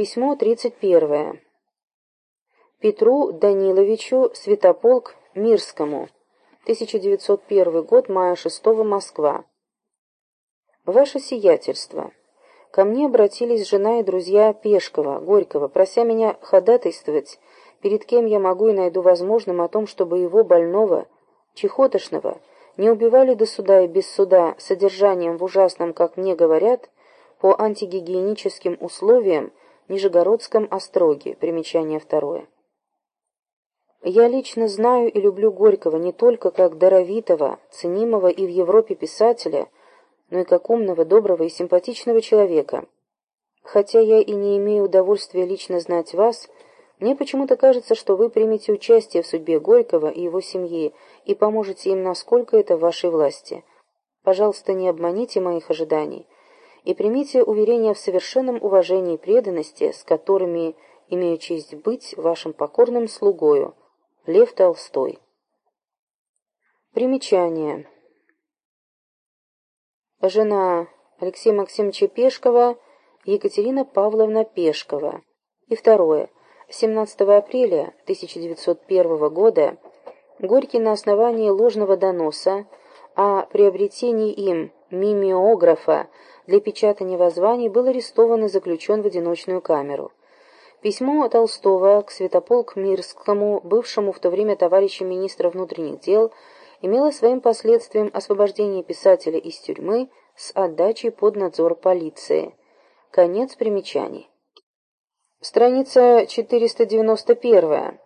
Письмо 31. Петру Даниловичу Святополк Мирскому. 1901 год, мая 6 Москва. Ваше сиятельство. Ко мне обратились жена и друзья Пешкова, Горького, прося меня ходатайствовать, перед кем я могу и найду возможным о том, чтобы его больного, чехотошного, не убивали до суда и без суда содержанием в ужасном, как мне говорят, по антигигиеническим условиям Нижегородском остроге. Примечание второе. Я лично знаю и люблю Горького не только как даровитого, ценимого и в Европе писателя, но и как умного, доброго и симпатичного человека. Хотя я и не имею удовольствия лично знать вас, мне почему-то кажется, что вы примете участие в судьбе Горького и его семьи и поможете им, насколько это в вашей власти. Пожалуйста, не обманите моих ожиданий и примите уверения в совершенном уважении и преданности, с которыми имею честь быть вашим покорным слугою. Лев Толстой. Примечание. Жена Алексея Максимовича Пешкова Екатерина Павловна Пешкова. И второе. 17 апреля 1901 года Горький на основании ложного доноса о приобретении им мимеографа для печатания воззваний был арестован и заключен в одиночную камеру. Письмо Толстого к Святополк Мирскому, бывшему в то время товарищем министра внутренних дел, имело своим последствием освобождение писателя из тюрьмы с отдачей под надзор полиции. Конец примечаний. Страница 491.